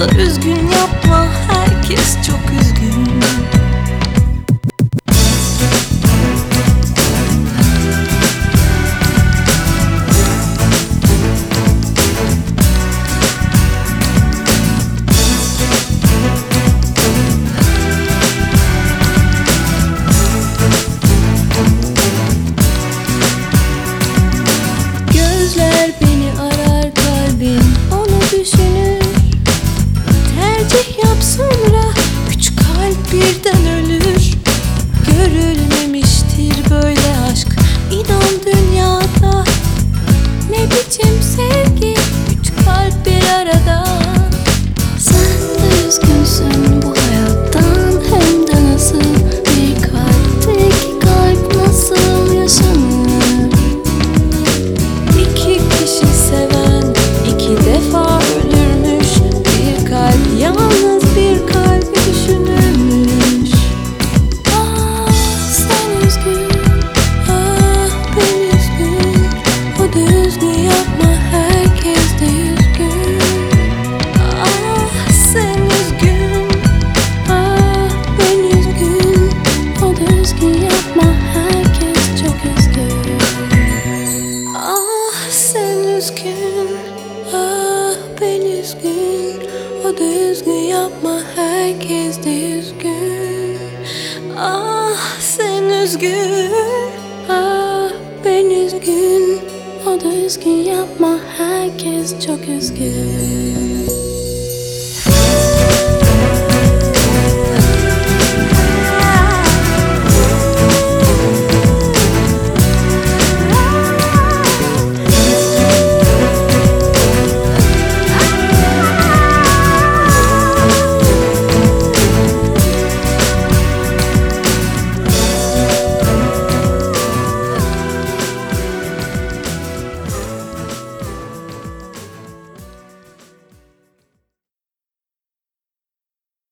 Fazla üzgün yapma herkes çok üzgün. Gözler beni arar kalbim onu düşün. üzgün Ah ben üzgün. O düzgün yapma herkes düzgün. Ah sen üzgün. Ah ben üzgün. O düzgün yapma herkes çok üzgün.